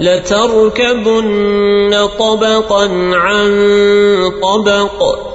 لتركبن طبقا عن طبق.